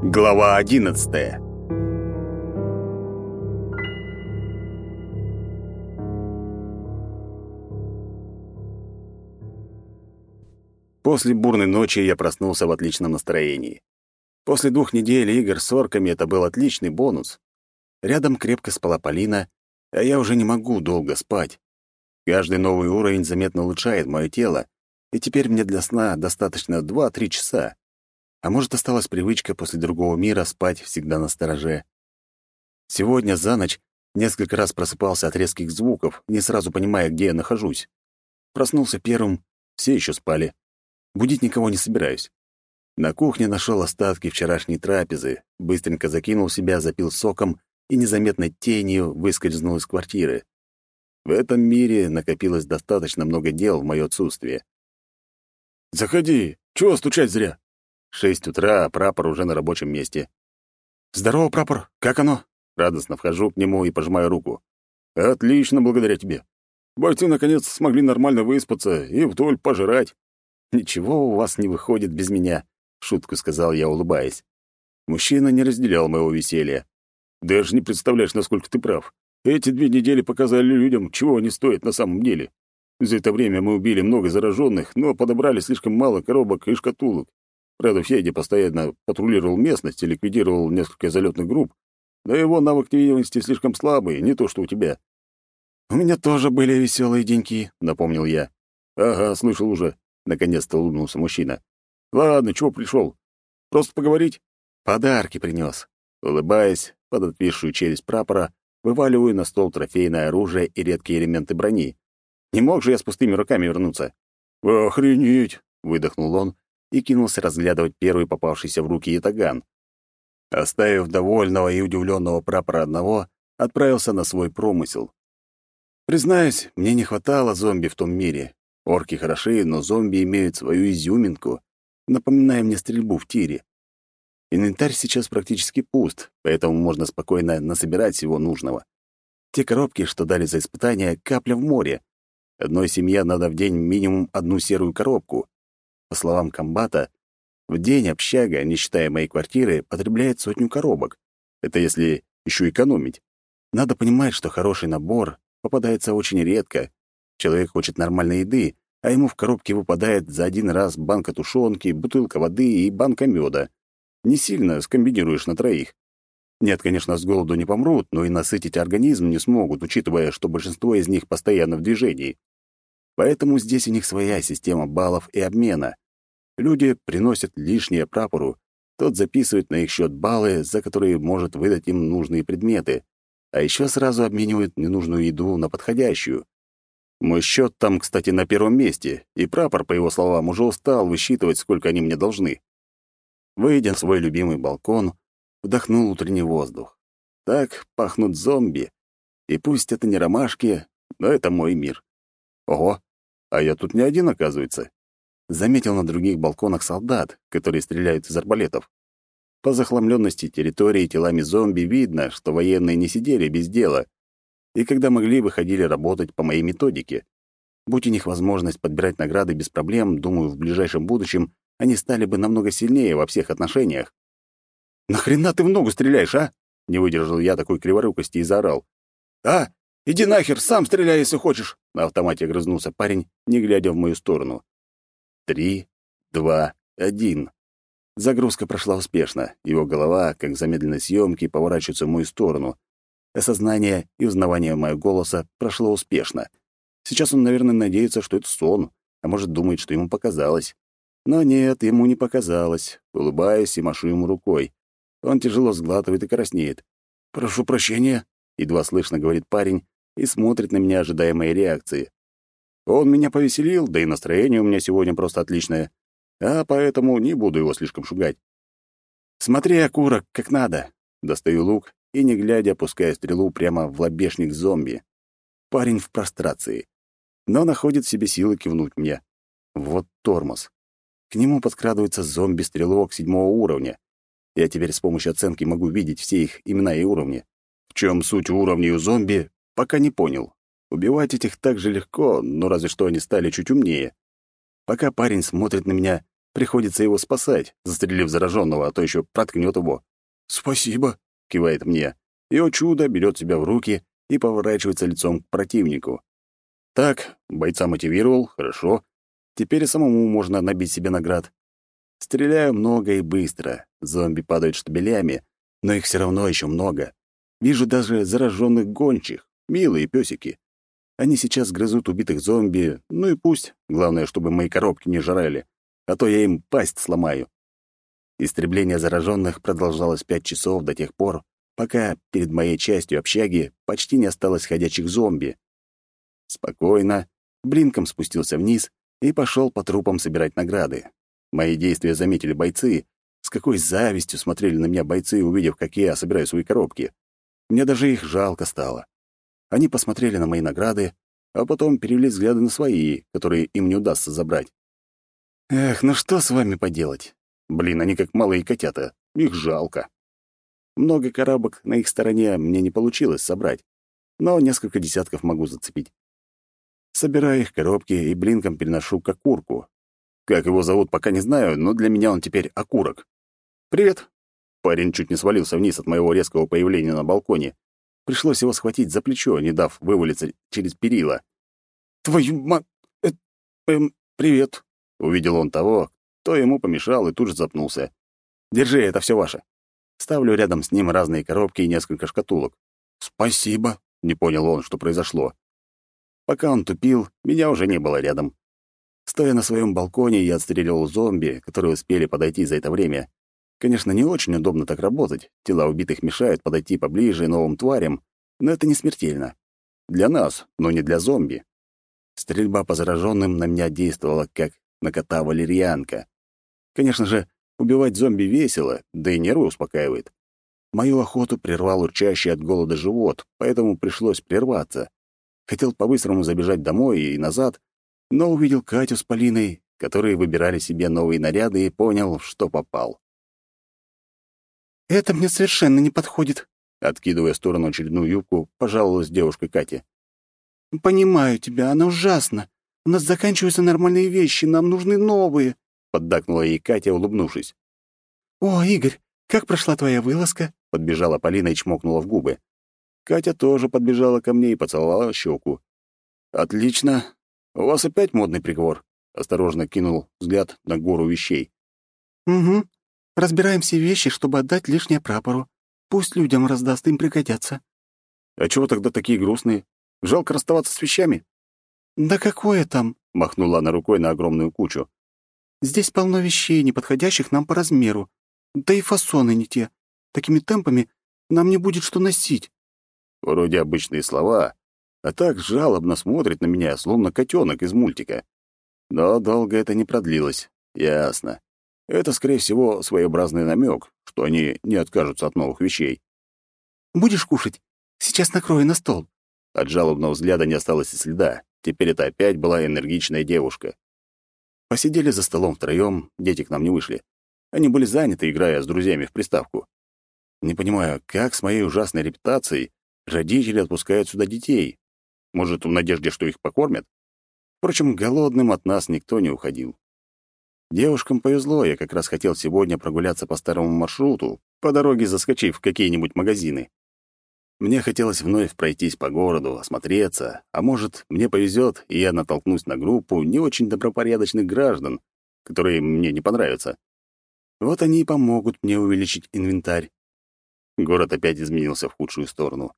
Глава одиннадцатая После бурной ночи я проснулся в отличном настроении. После двух недель игр с орками это был отличный бонус. Рядом крепко спала Полина, а я уже не могу долго спать. Каждый новый уровень заметно улучшает мое тело, и теперь мне для сна достаточно 2-3 часа. А может, осталась привычка после другого мира спать всегда на стороже. Сегодня за ночь несколько раз просыпался от резких звуков, не сразу понимая, где я нахожусь. Проснулся первым, все еще спали. Будить никого не собираюсь. На кухне нашел остатки вчерашней трапезы, быстренько закинул себя, запил соком и незаметной тенью выскользнул из квартиры. В этом мире накопилось достаточно много дел в моё отсутствие. «Заходи! Чего стучать зря?» Шесть утра, а прапор уже на рабочем месте. «Здорово, прапор! Как оно?» Радостно вхожу к нему и пожимаю руку. «Отлично, благодаря тебе. Бойцы наконец смогли нормально выспаться и вдоль пожрать». «Ничего у вас не выходит без меня», — шутку сказал я, улыбаясь. Мужчина не разделял моего веселья. Даже не представляешь, насколько ты прав. Эти две недели показали людям, чего они стоят на самом деле. За это время мы убили много зараженных, но подобрали слишком мало коробок и шкатулок. Правда, Федя постоянно патрулировал местность и ликвидировал несколько залетных групп, но его навык активности слишком слабый, не то что у тебя. «У меня тоже были веселые деньки», — напомнил я. «Ага, слышал уже», — наконец-то улыбнулся мужчина. «Ладно, чего пришел? Просто поговорить?» «Подарки принес. Улыбаясь, под отвисшую челюсть прапора, вываливаю на стол трофейное оружие и редкие элементы брони. Не мог же я с пустыми руками вернуться. «Охренеть!» — выдохнул он и кинулся разглядывать первый попавшийся в руки ятаган. Оставив довольного и удивленного прапора одного, отправился на свой промысел. Признаюсь, мне не хватало зомби в том мире. Орки хороши, но зомби имеют свою изюминку, напоминая мне стрельбу в тире. Инвентарь сейчас практически пуст, поэтому можно спокойно насобирать всего нужного. Те коробки, что дали за испытание, капля в море. Одной семье надо в день минимум одну серую коробку. По словам комбата, в день общага, не считая моей квартиры, потребляет сотню коробок. Это если еще экономить. Надо понимать, что хороший набор попадается очень редко. Человек хочет нормальной еды, а ему в коробке выпадает за один раз банка тушенки, бутылка воды и банка меда. Не сильно скомбинируешь на троих. Нет, конечно, с голоду не помрут, но и насытить организм не смогут, учитывая, что большинство из них постоянно в движении. Поэтому здесь у них своя система баллов и обмена. Люди приносят лишнее прапору, тот записывает на их счет баллы, за которые может выдать им нужные предметы, а еще сразу обменивают ненужную еду на подходящую. Мой счет там, кстати, на первом месте, и прапор, по его словам, уже устал высчитывать, сколько они мне должны. Выйдя на свой любимый балкон, вдохнул утренний воздух. Так пахнут зомби. И пусть это не ромашки, но это мой мир. Ого, а я тут не один, оказывается. Заметил на других балконах солдат, которые стреляют из арбалетов. По захламленности территории телами зомби видно, что военные не сидели без дела, и когда могли, выходили работать по моей методике. Будь у них возможность подбирать награды без проблем, думаю, в ближайшем будущем они стали бы намного сильнее во всех отношениях. «Нахрена ты в ногу стреляешь, а?» Не выдержал я такой криворукости и заорал. «А, иди нахер, сам стреляй, если хочешь!» На автомате огрызнулся парень, не глядя в мою сторону. Три, два, один. Загрузка прошла успешно. Его голова, как в замедленной съемке, поворачивается в мою сторону. Осознание и узнавание моего голоса прошло успешно. Сейчас он, наверное, надеется, что это сон, а может, думает, что ему показалось. Но нет, ему не показалось. Улыбаюсь и машу ему рукой. Он тяжело сглатывает и краснеет. «Прошу прощения», — едва слышно говорит парень и смотрит на меня, ожидая реакции. Он меня повеселил, да и настроение у меня сегодня просто отличное, а поэтому не буду его слишком шугать. «Смотри, окурок, как надо!» Достаю лук и, не глядя, опускаю стрелу прямо в лобешник зомби. Парень в прострации, но находит в себе силы кивнуть мне. Вот тормоз. К нему подкрадывается зомби-стрелок седьмого уровня. Я теперь с помощью оценки могу видеть все их имена и уровни. Чем суть уровней у зомби, пока не понял. Убивать этих так же легко, но разве что они стали чуть умнее. Пока парень смотрит на меня, Приходится его спасать, застрелив зараженного, а то еще проткнет его. «Спасибо», — кивает мне. И, о чудо, берет себя в руки и поворачивается лицом к противнику. Так, бойца мотивировал, хорошо. Теперь самому можно набить себе наград. Стреляю много и быстро. Зомби падают штабелями, но их все равно еще много. Вижу даже зараженных гончих, милые песики. Они сейчас грызут убитых зомби, ну и пусть. Главное, чтобы мои коробки не жрали, а то я им пасть сломаю. Истребление зараженных продолжалось пять часов до тех пор, пока перед моей частью общаги почти не осталось ходячих зомби. Спокойно, блинком спустился вниз и пошел по трупам собирать награды. Мои действия заметили бойцы. С какой завистью смотрели на меня бойцы, увидев, как я собираю свои коробки. Мне даже их жалко стало. Они посмотрели на мои награды, а потом перевели взгляды на свои, которые им не удастся забрать. Эх, ну что с вами поделать? Блин, они как малые котята. Их жалко. Много коробок на их стороне мне не получилось собрать, но несколько десятков могу зацепить. Собираю их коробки и блинком переношу к окурку. Как его зовут, пока не знаю, но для меня он теперь окурок. «Привет!» Парень чуть не свалился вниз от моего резкого появления на балконе. Пришлось его схватить за плечо, не дав вывалиться через перила. «Твою ма... Э, эм, привет!» Увидел он того, кто ему помешал, и тут же запнулся. «Держи, это все ваше». Ставлю рядом с ним разные коробки и несколько шкатулок. «Спасибо», — не понял он, что произошло. Пока он тупил, меня уже не было рядом. Стоя на своем балконе, я отстреливал зомби, которые успели подойти за это время. Конечно, не очень удобно так работать. Тела убитых мешают подойти поближе новым тварям, но это не смертельно. Для нас, но не для зомби. Стрельба по зараженным на меня действовала как на кота-валерьянка. Конечно же, убивать зомби весело, да и нервы успокаивает. Мою охоту прервал урчащий от голода живот, поэтому пришлось прерваться. Хотел по-быстрому забежать домой и назад, но увидел Катю с Полиной, которые выбирали себе новые наряды, и понял, что попал. «Это мне совершенно не подходит», — откидывая в сторону очередную юбку, пожаловалась девушка Катя. «Понимаю тебя, она ужасна. У нас заканчиваются нормальные вещи, нам нужны новые», — поддакнула ей Катя, улыбнувшись. «О, Игорь, как прошла твоя вылазка?» — подбежала Полина и чмокнула в губы. Катя тоже подбежала ко мне и поцеловала щеку. «Отлично. У вас опять модный приговор?» — осторожно кинул взгляд на гору вещей. «Угу. Разбираем все вещи, чтобы отдать лишнее прапору. Пусть людям раздаст, им пригодятся». «А чего тогда такие грустные? Жалко расставаться с вещами?» «Да какое там?» — махнула она рукой на огромную кучу. «Здесь полно вещей, не подходящих нам по размеру. Да и фасоны не те. Такими темпами нам не будет что носить». Вроде обычные слова, а так жалобно смотрит на меня, словно котенок из мультика. Но долго это не продлилось. Ясно. Это, скорее всего, своеобразный намек, что они не откажутся от новых вещей. «Будешь кушать? Сейчас накрою на стол». От жалобного взгляда не осталось и следа. Теперь это опять была энергичная девушка. Посидели за столом втроем, дети к нам не вышли. Они были заняты, играя с друзьями в приставку. Не понимаю, как с моей ужасной репутацией родители отпускают сюда детей. Может, в надежде, что их покормят? Впрочем, голодным от нас никто не уходил. Девушкам повезло, я как раз хотел сегодня прогуляться по старому маршруту, по дороге заскочив в какие-нибудь магазины. Мне хотелось вновь пройтись по городу, осмотреться, а может, мне повезет, и я натолкнусь на группу не очень добропорядочных граждан, которые мне не понравятся. Вот они и помогут мне увеличить инвентарь. Город опять изменился в худшую сторону.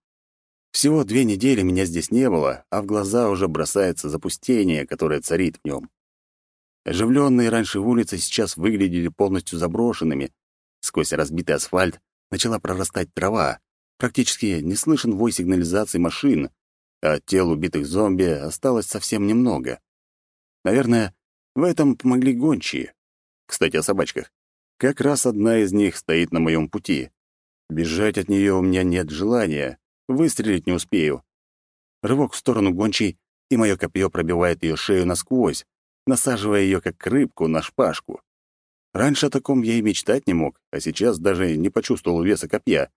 Всего две недели меня здесь не было, а в глаза уже бросается запустение, которое царит в нем. Оживленные раньше улицы сейчас выглядели полностью заброшенными. Сквозь разбитый асфальт начала прорастать трава. Практически не слышен вой сигнализации машин, а тел убитых зомби осталось совсем немного. Наверное, в этом помогли гончие. Кстати, о собачках. Как раз одна из них стоит на моем пути. Бежать от нее у меня нет желания, выстрелить не успею. Рывок в сторону гончей, и мое копье пробивает ее шею насквозь, насаживая ее как рыбку на шпажку. Раньше о таком я и мечтать не мог, а сейчас даже не почувствовал веса копья.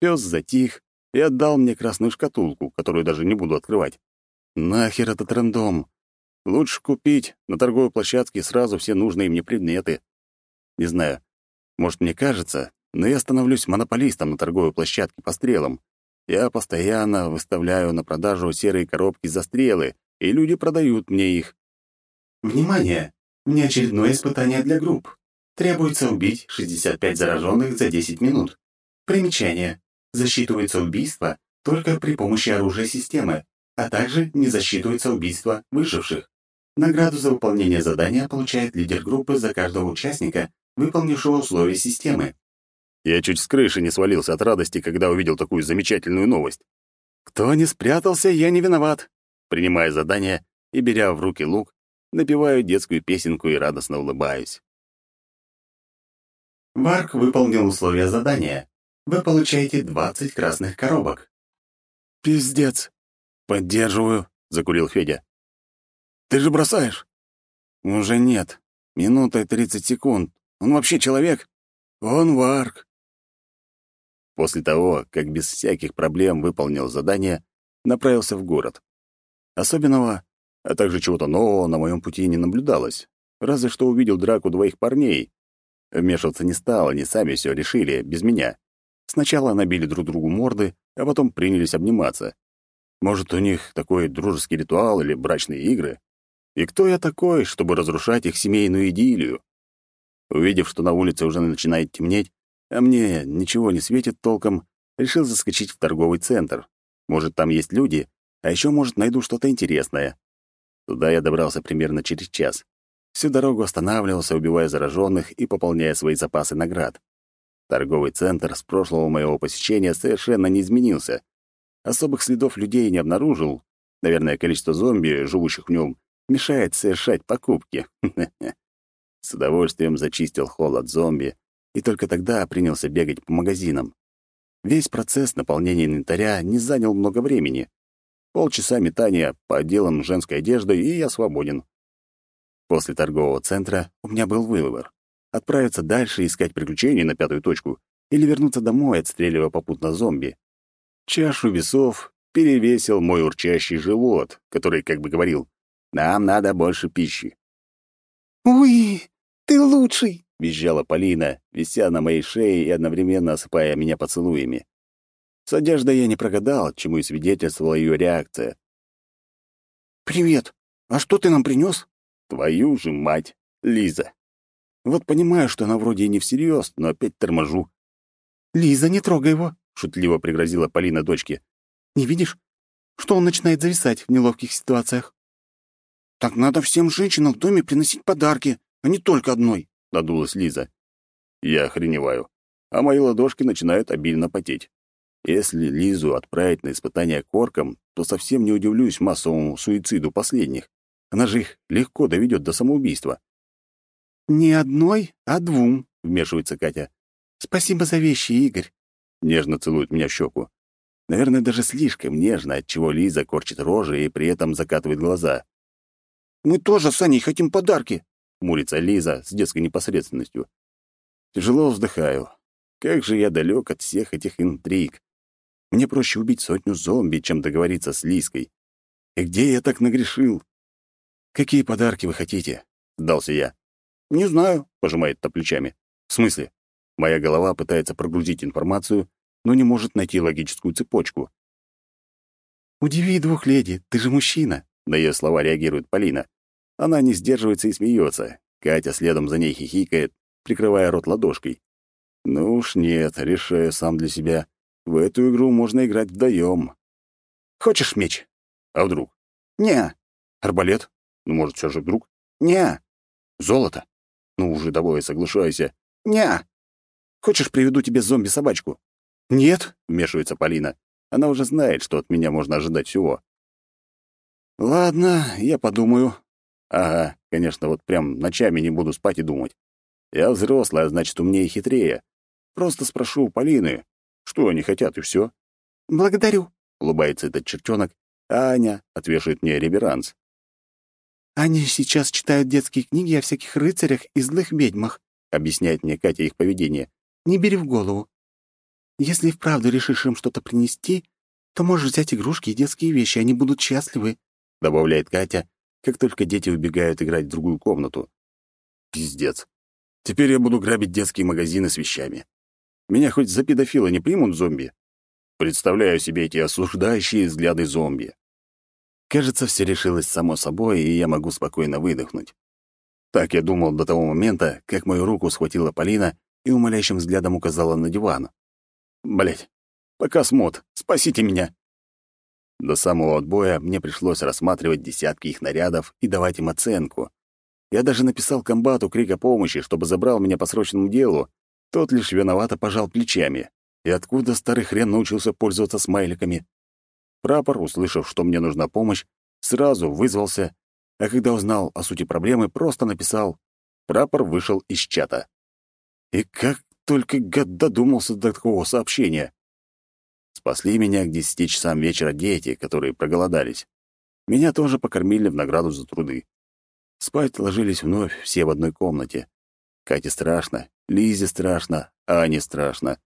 Пес затих и отдал мне красную шкатулку, которую даже не буду открывать. Нахер этот рандом? Лучше купить на торговой площадке сразу все нужные мне предметы. Не знаю, может, мне кажется, но я становлюсь монополистом на торговой площадке по стрелам. Я постоянно выставляю на продажу серые коробки за стрелы, и люди продают мне их. Внимание! Внеочередное испытание для групп. Требуется убить 65 зараженных за 10 минут. Примечание. Засчитывается убийство только при помощи оружия системы, а также не засчитывается убийство выживших. Награду за выполнение задания получает лидер группы за каждого участника, выполнившего условия системы. Я чуть с крыши не свалился от радости, когда увидел такую замечательную новость. Кто не спрятался, я не виноват. Принимая задание и беря в руки лук, напеваю детскую песенку и радостно улыбаюсь. Варк выполнил условия задания. Вы получаете 20 красных коробок. «Пиздец!» «Поддерживаю», — закурил Федя. Ты же бросаешь?» «Уже нет. Минута и тридцать секунд. Он вообще человек?» «Он варк». После того, как без всяких проблем выполнил задание, направился в город. Особенного, а также чего-то нового на моем пути не наблюдалось. Разве что увидел драку двоих парней. Вмешиваться не стал, они сами все решили, без меня. Сначала набили друг другу морды, а потом принялись обниматься. Может, у них такой дружеский ритуал или брачные игры? И кто я такой, чтобы разрушать их семейную идиллию? Увидев, что на улице уже начинает темнеть, а мне ничего не светит толком, решил заскочить в торговый центр. Может, там есть люди, а еще, может, найду что-то интересное. Туда я добрался примерно через час. Всю дорогу останавливался, убивая зараженных и пополняя свои запасы наград. Торговый центр с прошлого моего посещения совершенно не изменился. Особых следов людей не обнаружил. Наверное, количество зомби, живущих в нем, мешает совершать покупки. С удовольствием зачистил холл от зомби и только тогда принялся бегать по магазинам. Весь процесс наполнения инвентаря не занял много времени. Полчаса метания по отделам женской одежды, и я свободен. После торгового центра у меня был выбор — отправиться дальше искать приключений на пятую точку или вернуться домой, отстреливая попутно зомби. Чашу весов перевесил мой урчащий живот, который как бы говорил нам надо больше пищи. «Уи, ты лучший!» — визжала Полина, вися на моей шее и одновременно осыпая меня поцелуями. С одеждой я не прогадал, чему и свидетельствовала ее реакция. «Привет! А что ты нам принес? «Твою же мать, Лиза!» Вот понимаю, что она вроде и не всерьез, но опять торможу. «Лиза, не трогай его!» — шутливо пригрозила Полина дочке. «Не видишь, что он начинает зависать в неловких ситуациях?» «Так надо всем женщинам в доме приносить подарки, а не только одной», — надулась Лиза. Я охреневаю, а мои ладошки начинают обильно потеть. Если Лизу отправить на испытание корком, то совсем не удивлюсь массовому суициду последних. Она же их легко доведет до самоубийства. «Не одной, а двум», — вмешивается Катя. «Спасибо за вещи, Игорь», — нежно целует меня в щеку. Наверное, даже слишком нежно, отчего Лиза корчит рожи и при этом закатывает глаза. Мы тоже с Аней хотим подарки», — мурится Лиза с детской непосредственностью. Тяжело вздыхаю. Как же я далек от всех этих интриг. Мне проще убить сотню зомби, чем договориться с Лиской. И где я так нагрешил? «Какие подарки вы хотите?» — сдался я. «Не знаю», — пожимает та плечами. «В смысле?» Моя голова пытается прогрузить информацию, но не может найти логическую цепочку. «Удиви двух леди, ты же мужчина», — на ее слова реагирует Полина. Она не сдерживается и смеется. Катя следом за ней хихикает, прикрывая рот ладошкой. Ну уж нет, решаю сам для себя. В эту игру можно играть вдвоем. Хочешь меч? А вдруг? Не. Арбалет? Ну, может, все же вдруг? Не. Золото? Ну, уже давай, соглашайся. Не. Хочешь, приведу тебе зомби-собачку? Нет, вмешивается Полина. Она уже знает, что от меня можно ожидать всего. Ладно, я подумаю. Ага, конечно, вот прям ночами не буду спать и думать. Я взрослый, а значит, умнее и хитрее. Просто спрошу у Полины, что они хотят, и все. «Благодарю», — улыбается этот чертенок, а Аня отвешивает мне реверанс. «Они сейчас читают детские книги о всяких рыцарях и злых ведьмах», — объясняет мне Катя их поведение. «Не бери в голову. Если вправду решишь им что-то принести, то можешь взять игрушки и детские вещи, они будут счастливы», — добавляет Катя, как только дети убегают играть в другую комнату. Пиздец. Теперь я буду грабить детские магазины с вещами. Меня хоть за педофила не примут зомби? Представляю себе эти осуждающие взгляды зомби. Кажется, все решилось само собой, и я могу спокойно выдохнуть. Так я думал до того момента, как мою руку схватила Полина и умоляющим взглядом указала на диван. Блять, пока смот, спасите меня. До самого отбоя мне пришлось рассматривать десятки их нарядов и давать им оценку. Я даже написал комбату крик о помощи, чтобы забрал меня по срочному делу. Тот лишь виновато пожал плечами. И откуда старый хрен научился пользоваться смайликами? Прапор, услышав, что мне нужна помощь, сразу вызвался, а когда узнал о сути проблемы, просто написал «Прапор вышел из чата». И как только гад додумался до такого сообщения. Спасли меня к десяти часам вечера дети, которые проголодались. Меня тоже покормили в награду за труды. Спать ложились вновь все в одной комнате. Кате страшно, Лизе страшно, Ане страшно.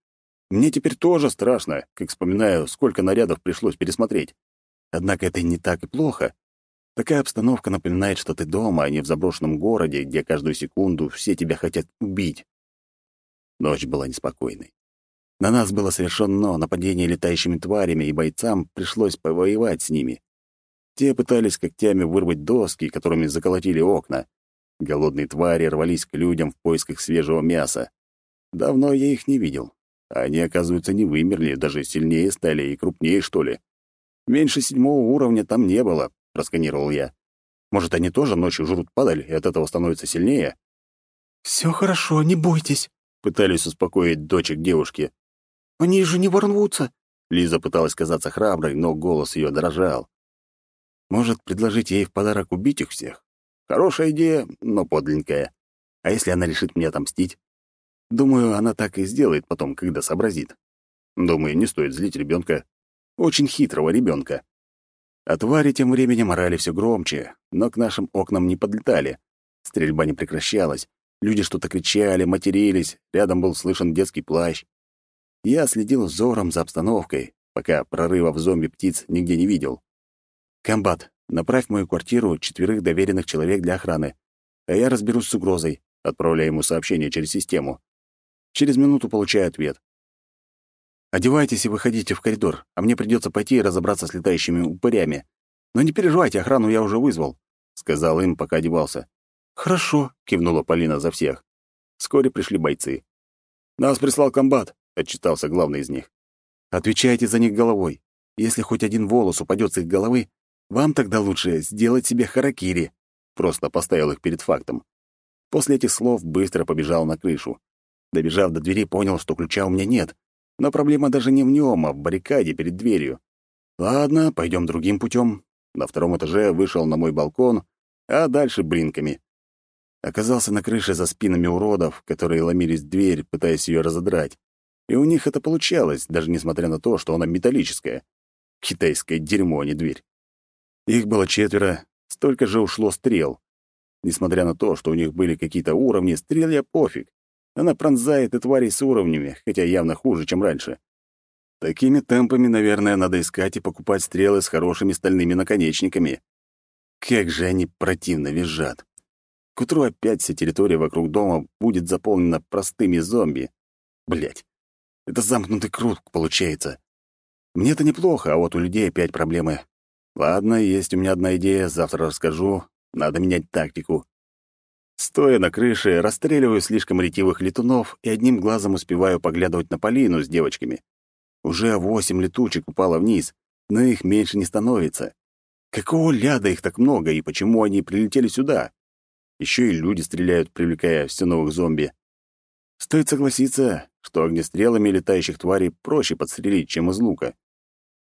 Мне теперь тоже страшно, как вспоминаю, сколько нарядов пришлось пересмотреть. Однако это не так и плохо. Такая обстановка напоминает, что ты дома, а не в заброшенном городе, где каждую секунду все тебя хотят убить. Ночь была неспокойной. На нас было совершено нападение летающими тварями, и бойцам пришлось повоевать с ними. Те пытались когтями вырвать доски, которыми заколотили окна. Голодные твари рвались к людям в поисках свежего мяса. Давно я их не видел. Они, оказывается, не вымерли, даже сильнее стали и крупнее, что ли. Меньше седьмого уровня там не было, просканировал я. Может, они тоже ночью жрут падаль, и от этого становятся сильнее? Все хорошо, не бойтесь, пытались успокоить дочек девушки. Они же не ворвутся. Лиза пыталась казаться храброй, но голос ее дрожал. Может, предложить ей в подарок убить их всех? Хорошая идея, но подленькая. А если она решит мне отомстить? Думаю, она так и сделает потом, когда сообразит. Думаю, не стоит злить ребенка. Очень хитрого ребенка. А твари тем временем орали все громче, но к нашим окнам не подлетали. Стрельба не прекращалась. Люди что-то кричали, матерились, рядом был слышен детский плащ. Я следил взором за обстановкой, пока прорыва в зомби-птиц нигде не видел. «Комбат, направь в мою квартиру четверых доверенных человек для охраны, а я разберусь с угрозой», отправляя ему сообщение через систему. Через минуту получаю ответ. «Одевайтесь и выходите в коридор, а мне придется пойти и разобраться с летающими упырями. Но не переживайте, охрану я уже вызвал», — сказал им, пока одевался. «Хорошо», — кивнула Полина за всех. Вскоре пришли бойцы. «Нас прислал комбат», — отчитался главный из них. «Отвечайте за них головой. Если хоть один волос упадет с их головы, вам тогда лучше сделать себе харакири», — просто поставил их перед фактом. После этих слов быстро побежал на крышу. Добежав до двери, понял, что ключа у меня нет. Но проблема даже не в нем, а в баррикаде перед дверью. Ладно, пойдем другим путем. На втором этаже вышел на мой балкон, а дальше бринками. Оказался на крыше за спинами уродов, которые ломились в дверь, пытаясь ее разодрать. И у них это получалось, даже несмотря на то, что она металлическая. Китайское дерьмо, а не дверь. Их было четверо, столько же ушло стрел. Несмотря на то, что у них были какие-то уровни, стрел я пофиг. Она пронзает и тварей с уровнями, хотя явно хуже, чем раньше. Такими темпами, наверное, надо искать и покупать стрелы с хорошими стальными наконечниками. Как же они противно визжат. К утру опять вся территория вокруг дома будет заполнена простыми зомби. Блять, это замкнутый круг получается. Мне-то неплохо, а вот у людей опять проблемы. Ладно, есть у меня одна идея, завтра расскажу. Надо менять тактику. Стоя на крыше, расстреливаю слишком ретивых летунов и одним глазом успеваю поглядывать на Полину с девочками. Уже восемь летучек упало вниз, но их меньше не становится. Какого ляда их так много, и почему они прилетели сюда? Еще и люди стреляют, привлекая все новых зомби. Стоит согласиться, что огнестрелами летающих тварей проще подстрелить, чем из лука.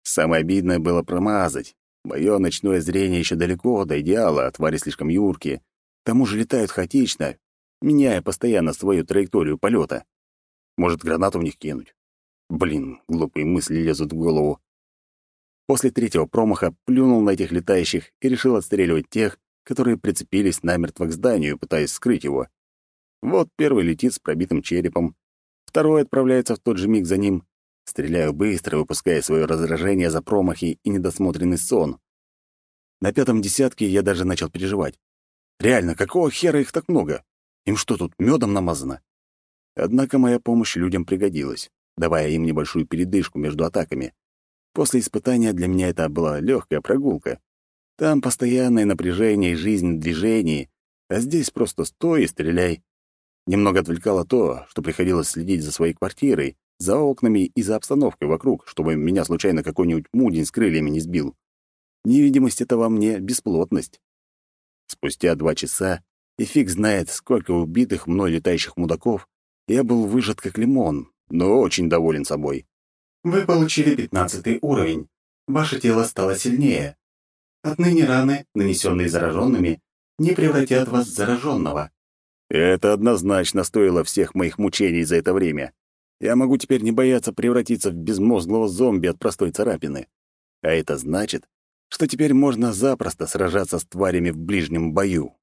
Самое обидное было промазать. Мое ночное зрение еще далеко до идеала, а твари слишком юркие, тому же летают хаотично, меняя постоянно свою траекторию полета. Может, гранату в них кинуть? Блин, глупые мысли лезут в голову. После третьего промаха плюнул на этих летающих и решил отстреливать тех, которые прицепились намертво к зданию, пытаясь скрыть его. Вот первый летит с пробитым черепом, второй отправляется в тот же миг за ним. Стреляю быстро, выпуская свое раздражение за промахи и недосмотренный сон. На пятом десятке я даже начал переживать. Реально, какого хера их так много? Им что тут, медом намазано? Однако моя помощь людям пригодилась, давая им небольшую передышку между атаками. После испытания для меня это была легкая прогулка. Там постоянное напряжение и жизнь в движении, а здесь просто стой и стреляй. Немного отвлекало то, что приходилось следить за своей квартирой, за окнами и за обстановкой вокруг, чтобы меня случайно какой-нибудь мудень с крыльями не сбил. Невидимость — это во мне бесплотность. Спустя два часа, и фиг знает, сколько убитых мной летающих мудаков, я был выжат как лимон, но очень доволен собой. Вы получили пятнадцатый уровень. Ваше тело стало сильнее. Отныне раны, нанесенные зараженными, не превратят вас в зараженного. Это однозначно стоило всех моих мучений за это время. Я могу теперь не бояться превратиться в безмозглого зомби от простой царапины. А это значит, что теперь можно запросто сражаться с тварями в ближнем бою.